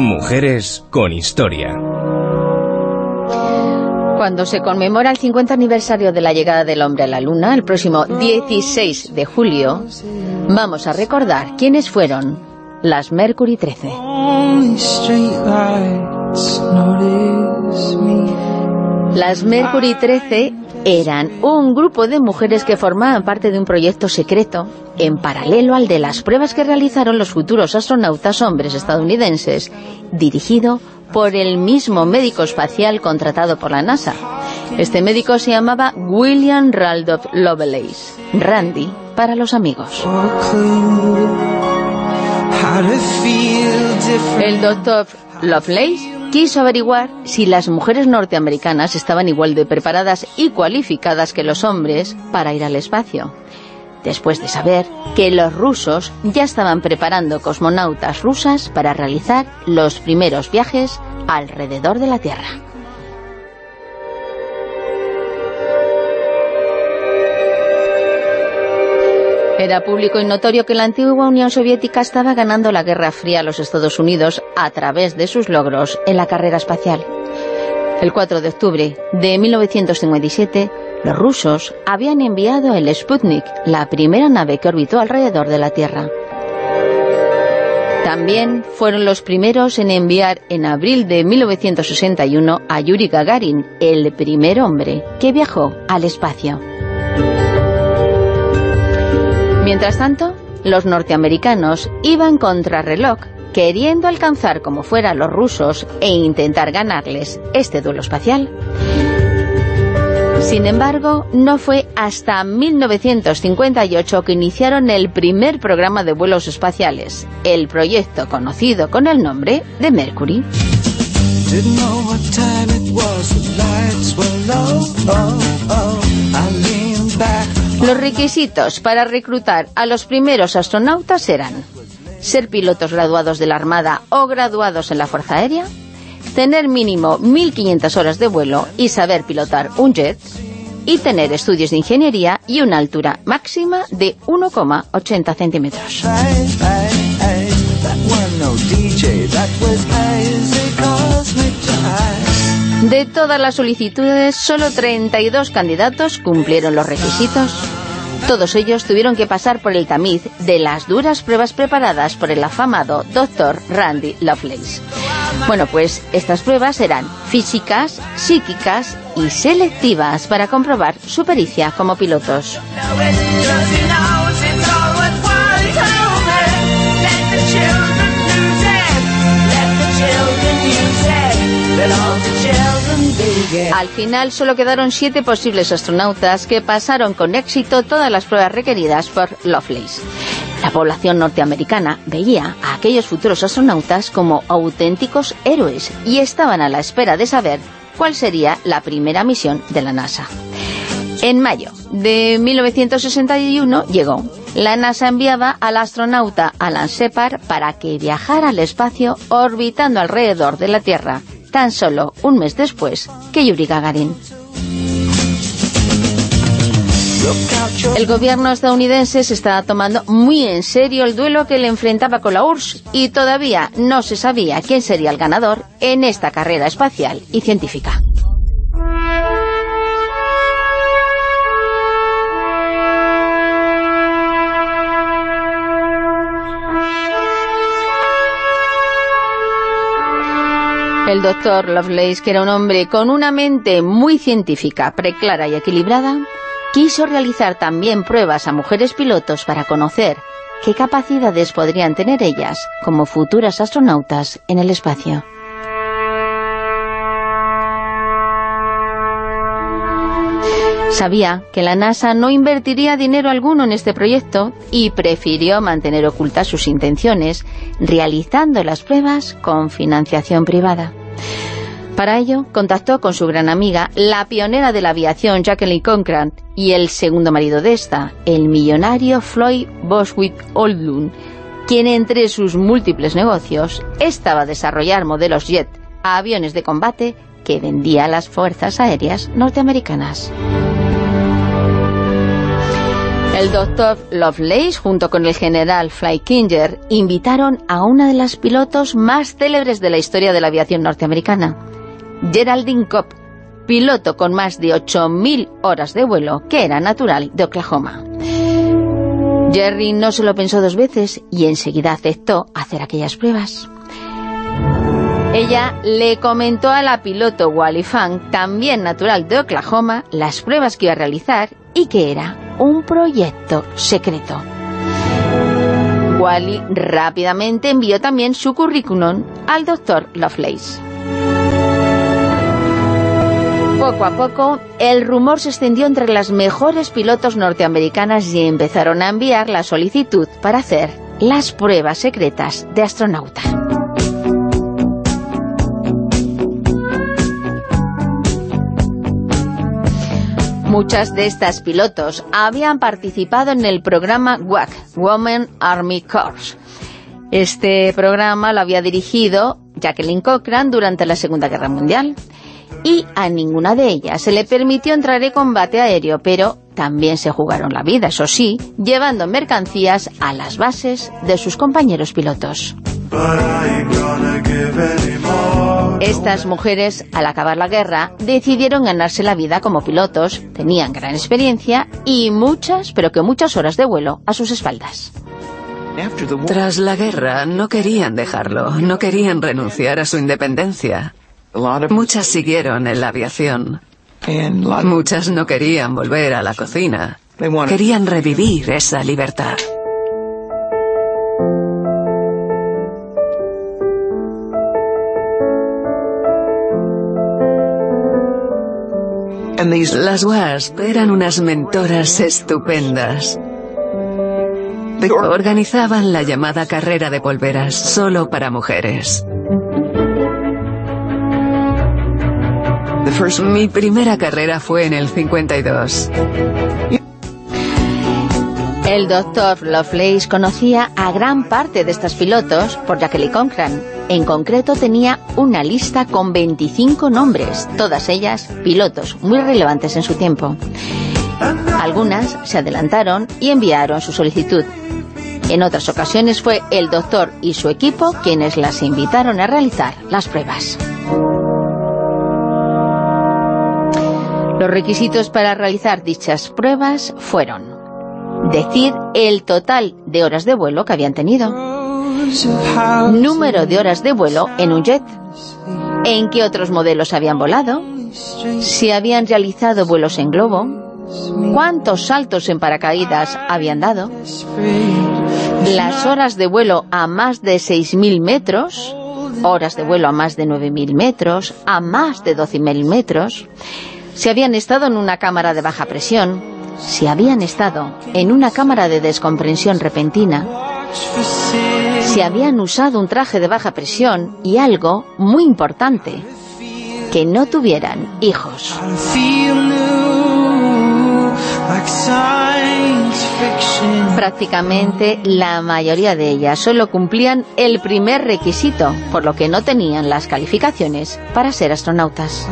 Mujeres con historia. Cuando se conmemora el 50 aniversario de la llegada del hombre a la luna, el próximo 16 de julio, vamos a recordar quiénes fueron las Mercury 13. Las Mercury 13 eran un grupo de mujeres que formaban parte de un proyecto secreto en paralelo al de las pruebas que realizaron los futuros astronautas hombres estadounidenses, dirigido por el mismo médico espacial contratado por la NASA. Este médico se llamaba William Randolph Lovelace, Randy para los amigos. El doctor Lovelace quiso averiguar si las mujeres norteamericanas estaban igual de preparadas y cualificadas que los hombres para ir al espacio. Después de saber que los rusos ya estaban preparando cosmonautas rusas para realizar los primeros viajes alrededor de la Tierra. Era público y notorio que la antigua Unión Soviética estaba ganando la Guerra Fría a los Estados Unidos a través de sus logros en la carrera espacial. El 4 de octubre de 1957, los rusos habían enviado el Sputnik, la primera nave que orbitó alrededor de la Tierra. También fueron los primeros en enviar en abril de 1961 a Yuri Gagarin, el primer hombre que viajó al espacio. Mientras tanto, los norteamericanos iban contra reloj, queriendo alcanzar como fuera a los rusos e intentar ganarles este duelo espacial. Sin embargo, no fue hasta 1958 que iniciaron el primer programa de vuelos espaciales, el proyecto conocido con el nombre de Mercury. Los requisitos para reclutar a los primeros astronautas eran ser pilotos graduados de la Armada o graduados en la Fuerza Aérea, tener mínimo 1.500 horas de vuelo y saber pilotar un jet, y tener estudios de ingeniería y una altura máxima de 1,80 centímetros. De todas las solicitudes, solo 32 candidatos cumplieron los requisitos. Todos ellos tuvieron que pasar por el tamiz de las duras pruebas preparadas por el afamado Dr. Randy Lovelace. Bueno, pues estas pruebas eran físicas, psíquicas y selectivas para comprobar su pericia como pilotos. Al final solo quedaron siete posibles astronautas que pasaron con éxito todas las pruebas requeridas por Lovelace. La población norteamericana veía a aquellos futuros astronautas como auténticos héroes y estaban a la espera de saber cuál sería la primera misión de la NASA. En mayo de 1961 llegó. La NASA enviaba al astronauta Alan Shepard para que viajara al espacio orbitando alrededor de la Tierra tan solo un mes después que Yuri Gagarin. El gobierno estadounidense se estaba tomando muy en serio el duelo que le enfrentaba con la URSS y todavía no se sabía quién sería el ganador en esta carrera espacial y científica. El doctor Lovelace, que era un hombre con una mente muy científica, preclara y equilibrada, quiso realizar también pruebas a mujeres pilotos para conocer qué capacidades podrían tener ellas como futuras astronautas en el espacio. Sabía que la NASA no invertiría dinero alguno en este proyecto y prefirió mantener ocultas sus intenciones, realizando las pruebas con financiación privada. Para ello, contactó con su gran amiga, la pionera de la aviación Jacqueline Cochran, y el segundo marido de esta, el millonario Floyd Boswick Oldlund, quien entre sus múltiples negocios estaba a desarrollar modelos jet a aviones de combate que vendía a las fuerzas aéreas norteamericanas. El doctor Lovelace, junto con el general Flykinger, invitaron a una de las pilotos más célebres de la historia de la aviación norteamericana, Geraldine Cobb, piloto con más de 8.000 horas de vuelo, que era natural de Oklahoma. Jerry no se lo pensó dos veces y enseguida aceptó hacer aquellas pruebas. Ella le comentó a la piloto Wally Funk, también natural de Oklahoma, las pruebas que iba a realizar y que era un proyecto secreto. Wally rápidamente envió también su currículum al doctor Lovelace. Poco a poco, el rumor se extendió entre las mejores pilotos norteamericanas y empezaron a enviar la solicitud para hacer las pruebas secretas de astronauta. Muchas de estas pilotos habían participado en el programa WAC, Women Army Corps. Este programa lo había dirigido Jacqueline Cochran durante la Segunda Guerra Mundial. Y a ninguna de ellas se le permitió entrar en combate aéreo, pero también se jugaron la vida, eso sí, llevando mercancías a las bases de sus compañeros pilotos. Estas mujeres, al acabar la guerra, decidieron ganarse la vida como pilotos, tenían gran experiencia y muchas, pero que muchas horas de vuelo a sus espaldas. Tras la guerra no querían dejarlo, no querían renunciar a su independencia. Muchas siguieron en la aviación. Muchas no querían volver a la cocina. Querían revivir esa libertad. Las WASP eran unas mentoras estupendas. Organizaban la llamada carrera de polveras solo para mujeres. Mi primera carrera fue en el 52. El doctor Lovelace conocía a gran parte de estas pilotos por Jacqueline Cochran. En concreto tenía una lista con 25 nombres, todas ellas pilotos muy relevantes en su tiempo. Algunas se adelantaron y enviaron su solicitud. En otras ocasiones fue el doctor y su equipo quienes las invitaron a realizar las pruebas. Los requisitos para realizar dichas pruebas fueron decir el total de horas de vuelo que habían tenido, número de horas de vuelo en un jet, en qué otros modelos habían volado, si habían realizado vuelos en globo, cuántos saltos en paracaídas habían dado, las horas de vuelo a más de 6.000 metros, horas de vuelo a más de 9.000 metros, a más de 12.000 metros, si habían estado en una cámara de baja presión, si habían estado en una cámara de descomprensión repentina, si habían usado un traje de baja presión y algo muy importante, que no tuvieran hijos. Prácticamente la mayoría de ellas solo cumplían el primer requisito, por lo que no tenían las calificaciones para ser astronautas.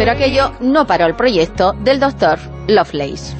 Pero aquello no paró el proyecto del doctor Lovelace.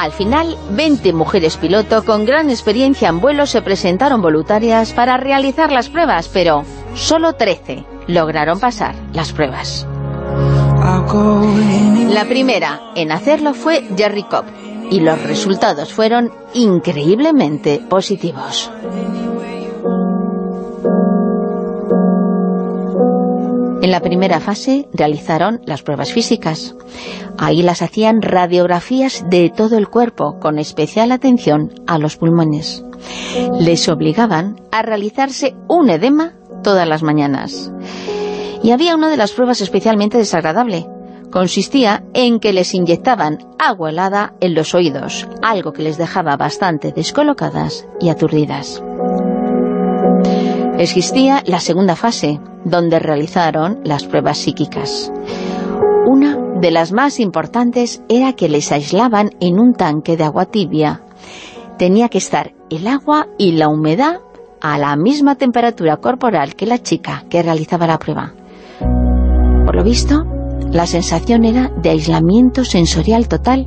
Al final, 20 mujeres piloto con gran experiencia en vuelo se presentaron voluntarias para realizar las pruebas, pero solo 13 lograron pasar las pruebas. La primera en hacerlo fue Jerry Cobb, y los resultados fueron increíblemente positivos. En la primera fase realizaron las pruebas físicas. Ahí las hacían radiografías de todo el cuerpo, con especial atención a los pulmones. Les obligaban a realizarse un edema todas las mañanas. Y había una de las pruebas especialmente desagradable. Consistía en que les inyectaban agua helada en los oídos, algo que les dejaba bastante descolocadas y aturdidas. Existía la segunda fase, donde realizaron las pruebas psíquicas. Una de las más importantes era que les aislaban en un tanque de agua tibia. Tenía que estar el agua y la humedad a la misma temperatura corporal que la chica que realizaba la prueba. Por lo visto, la sensación era de aislamiento sensorial total,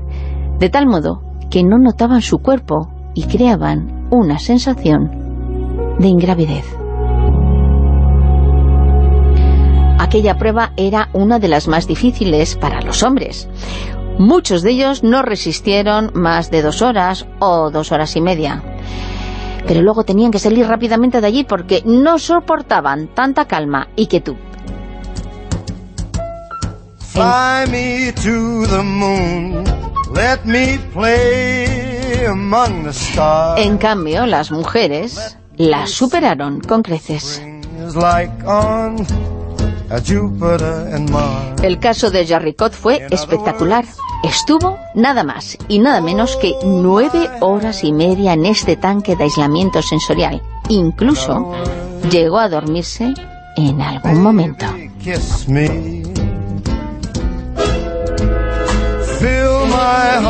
de tal modo que no notaban su cuerpo y creaban una sensación de ingravidez. Aquella prueba era una de las más difíciles para los hombres. Muchos de ellos no resistieron más de dos horas o dos horas y media. Pero luego tenían que salir rápidamente de allí porque no soportaban tanta calma y quietud. En cambio, las mujeres las superaron con creces. El caso de Jarricot fue espectacular. Estuvo nada más y nada menos que nueve horas y media en este tanque de aislamiento sensorial. Incluso llegó a dormirse en algún momento.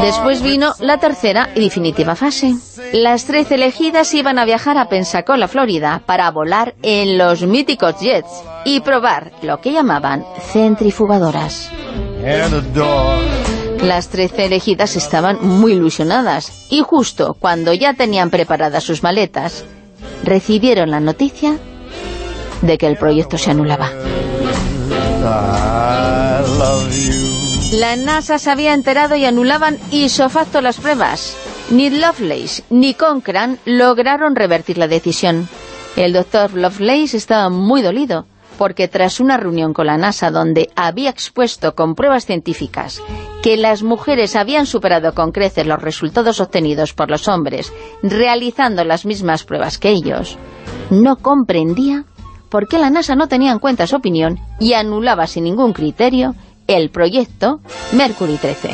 Después vino la tercera y definitiva fase. Las trece elegidas iban a viajar a Pensacola, Florida, para volar en los míticos jets y probar lo que llamaban centrifugadoras. Las trece elegidas estaban muy ilusionadas y justo cuando ya tenían preparadas sus maletas, recibieron la noticia de que el proyecto se anulaba. La NASA se había enterado y anulaban isofacto las pruebas. Ni Lovelace ni Conkran lograron revertir la decisión. El doctor Lovelace estaba muy dolido, porque tras una reunión con la NASA donde había expuesto con pruebas científicas que las mujeres habían superado con creces los resultados obtenidos por los hombres realizando las mismas pruebas que ellos, no comprendía por qué la NASA no tenía en cuenta su opinión y anulaba sin ningún criterio el proyecto Mercury 13.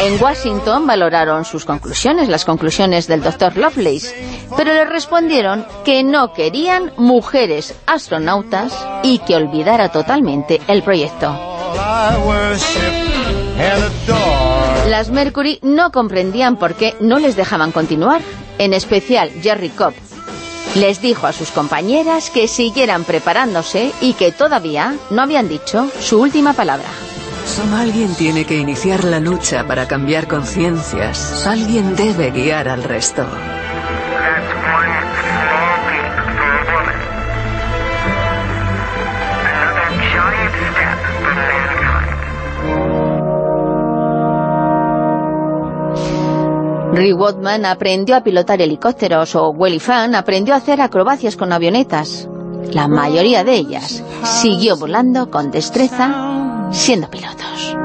En Washington valoraron sus conclusiones, las conclusiones del doctor Lovelace, pero le respondieron que no querían mujeres astronautas y que olvidara totalmente el proyecto. Las Mercury no comprendían por qué no les dejaban continuar, en especial Jerry Cobb, les dijo a sus compañeras que siguieran preparándose y que todavía no habían dicho su última palabra. Alguien tiene que iniciar la lucha para cambiar conciencias. Alguien debe guiar al resto. Ray Watman aprendió a pilotar helicópteros o Welly Fan aprendió a hacer acrobacias con avionetas. La mayoría de ellas siguió volando con destreza siendo pilotos.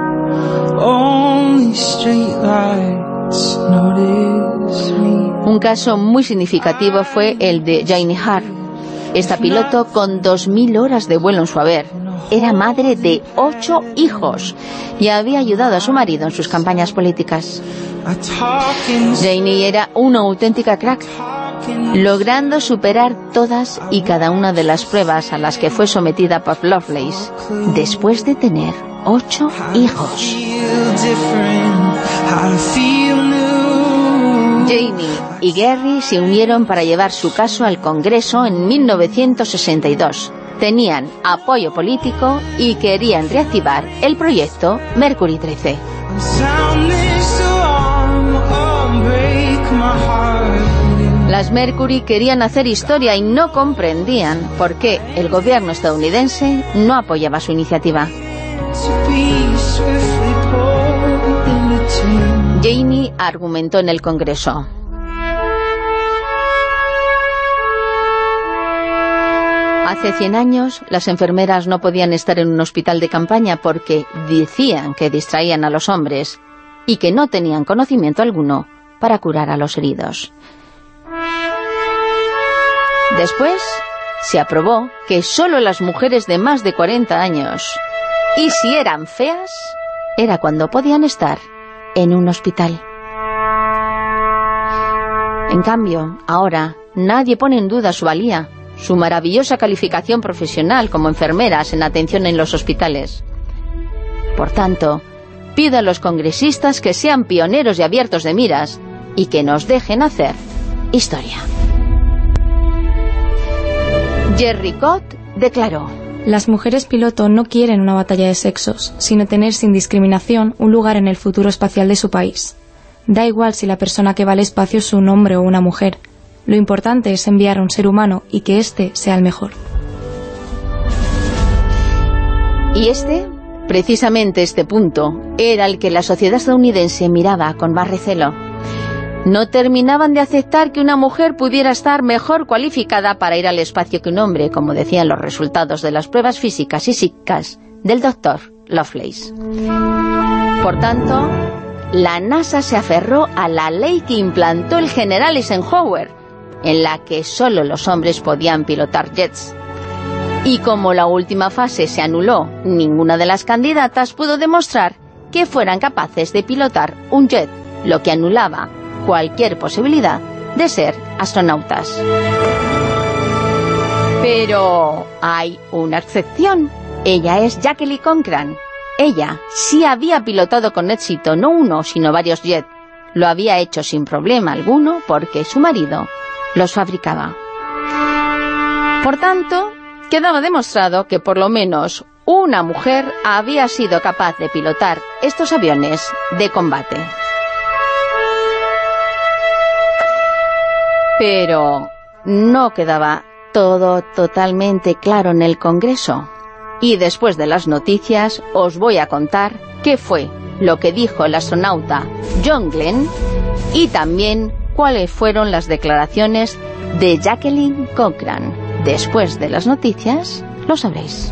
Un caso muy significativo fue el de Janie Hart. Esta piloto con 2.000 horas de vuelo en su haber era madre de ocho hijos y había ayudado a su marido en sus campañas políticas. Janie era una auténtica crack, logrando superar todas y cada una de las pruebas a las que fue sometida por Lovelace, después de tener ocho hijos. Janie y Gary se unieron para llevar su caso al Congreso en 1962. Tenían apoyo político y querían reactivar el proyecto Mercury 13. Las Mercury querían hacer historia y no comprendían por qué el gobierno estadounidense no apoyaba su iniciativa. Janie argumentó en el Congreso. Hace 100 años, las enfermeras no podían estar en un hospital de campaña porque decían que distraían a los hombres y que no tenían conocimiento alguno para curar a los heridos. Después se aprobó que solo las mujeres de más de 40 años, y si eran feas, era cuando podían estar en un hospital. En cambio, ahora nadie pone en duda su valía, su maravillosa calificación profesional como enfermeras en atención en los hospitales. Por tanto, pido a los congresistas que sean pioneros y abiertos de miras y que nos dejen hacer historia. Jerry Cott declaró Las mujeres piloto no quieren una batalla de sexos, sino tener sin discriminación un lugar en el futuro espacial de su país. Da igual si la persona que va al espacio es un hombre o una mujer. Lo importante es enviar a un ser humano y que éste sea el mejor. Y este, precisamente este punto, era el que la sociedad estadounidense miraba con más recelo. No terminaban de aceptar que una mujer pudiera estar mejor cualificada para ir al espacio que un hombre, como decían los resultados de las pruebas físicas y psíquicas del doctor Lovelace. Por tanto, la NASA se aferró a la ley que implantó el general Eisenhower, en la que solo los hombres podían pilotar jets. Y como la última fase se anuló, ninguna de las candidatas pudo demostrar que fueran capaces de pilotar un jet, lo que anulaba cualquier posibilidad de ser astronautas. Pero hay una excepción. Ella es Jacqueline Cochran, ella sí había pilotado con éxito no uno, sino varios jets. Lo había hecho sin problema alguno porque su marido los fabricaba. Por tanto, quedaba demostrado que por lo menos una mujer había sido capaz de pilotar estos aviones de combate. Pero no quedaba todo totalmente claro en el Congreso. Y después de las noticias os voy a contar qué fue lo que dijo el astronauta John Glenn y también cuáles fueron las declaraciones de Jacqueline Cochran. Después de las noticias lo sabréis.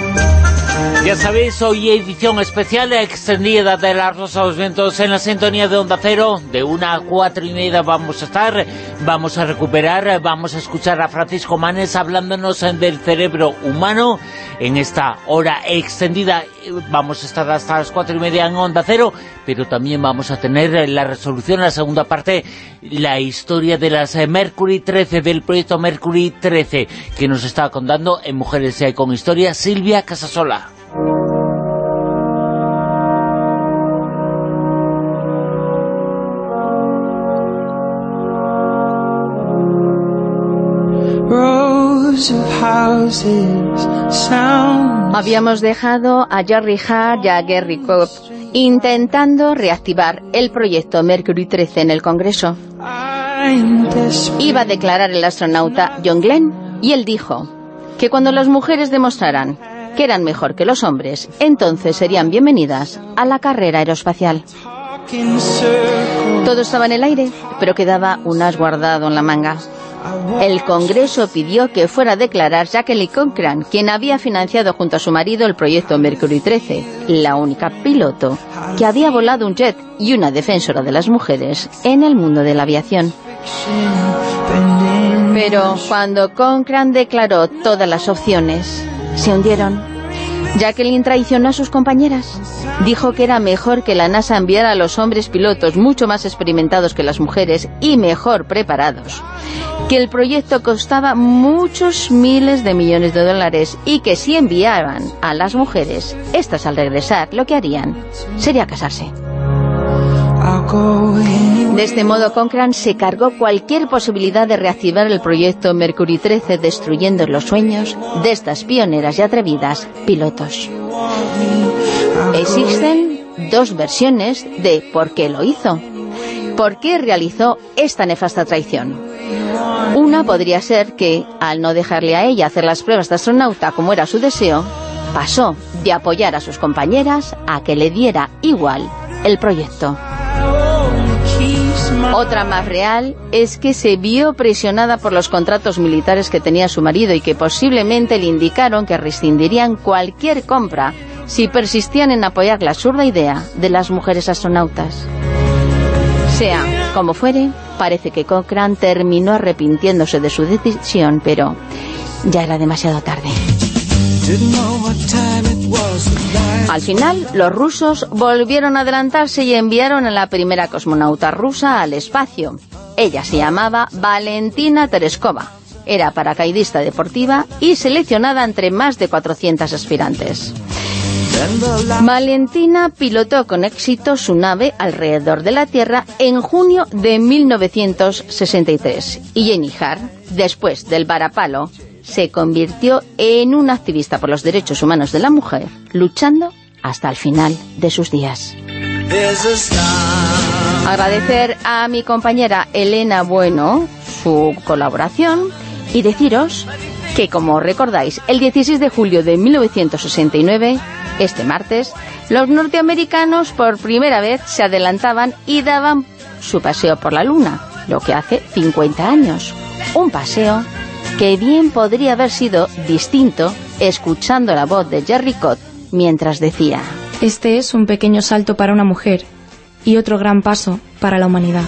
Ya sabéis, hoy edición especial extendida de La Rosa de los Vientos en la sintonía de Onda Cero. De una a cuatro y media vamos a estar, vamos a recuperar, vamos a escuchar a Francisco Manes hablándonos del cerebro humano en esta hora extendida. Vamos a estar hasta las cuatro y media en Onda Cero, pero también vamos a tener la resolución, la segunda parte, la historia de las eh, Mercury 13, del proyecto Mercury 13, que nos está contando en Mujeres con Historia Silvia Casasola. Habíamos dejado a Jerry Hart y a Gary Cobb intentando reactivar el proyecto Mercury 13 en el Congreso. Iba a declarar el astronauta John Glenn y él dijo que cuando las mujeres demostraran que eran mejor que los hombres, entonces serían bienvenidas a la carrera aeroespacial. Todo estaba en el aire, pero quedaba un as guardado en la manga. El Congreso pidió que fuera a declarar Jacqueline Cochran, quien había financiado junto a su marido el proyecto Mercury 13, la única piloto que había volado un jet y una defensora de las mujeres en el mundo de la aviación. Pero cuando Cochran declaró todas las opciones, se hundieron. Jacqueline traicionó a sus compañeras. Dijo que era mejor que la NASA enviara a los hombres pilotos mucho más experimentados que las mujeres y mejor preparados. Que el proyecto costaba muchos miles de millones de dólares y que si enviaban a las mujeres, estas al regresar lo que harían sería casarse. De este modo, Cochran se cargó cualquier posibilidad de reactivar el proyecto Mercury 13 destruyendo los sueños de estas pioneras y atrevidas pilotos. Existen dos versiones de por qué lo hizo, por qué realizó esta nefasta traición. Una podría ser que, al no dejarle a ella hacer las pruebas de astronauta como era su deseo, pasó de apoyar a sus compañeras a que le diera igual el proyecto. Otra más real es que se vio presionada por los contratos militares que tenía su marido y que posiblemente le indicaron que rescindirían cualquier compra si persistían en apoyar la absurda idea de las mujeres astronautas. Sea Como fuere, parece que Cochrane terminó arrepintiéndose de su decisión, pero ya era demasiado tarde. Al final, los rusos volvieron a adelantarse y enviaron a la primera cosmonauta rusa al espacio. Ella se llamaba Valentina Tereskova. Era paracaidista deportiva y seleccionada entre más de 400 aspirantes. Valentina pilotó con éxito su nave alrededor de la Tierra en junio de 1963 y Jenny Hart, después del varapalo, se convirtió en una activista por los derechos humanos de la mujer, luchando hasta el final de sus días. Agradecer a mi compañera Elena Bueno su colaboración y deciros que, como recordáis, el 16 de julio de 1969, este martes, los norteamericanos por primera vez se adelantaban y daban su paseo por la Luna, lo que hace 50 años. Un paseo que bien podría haber sido distinto escuchando la voz de Jerry Cott mientras decía Este es un pequeño salto para una mujer y otro gran paso para la humanidad.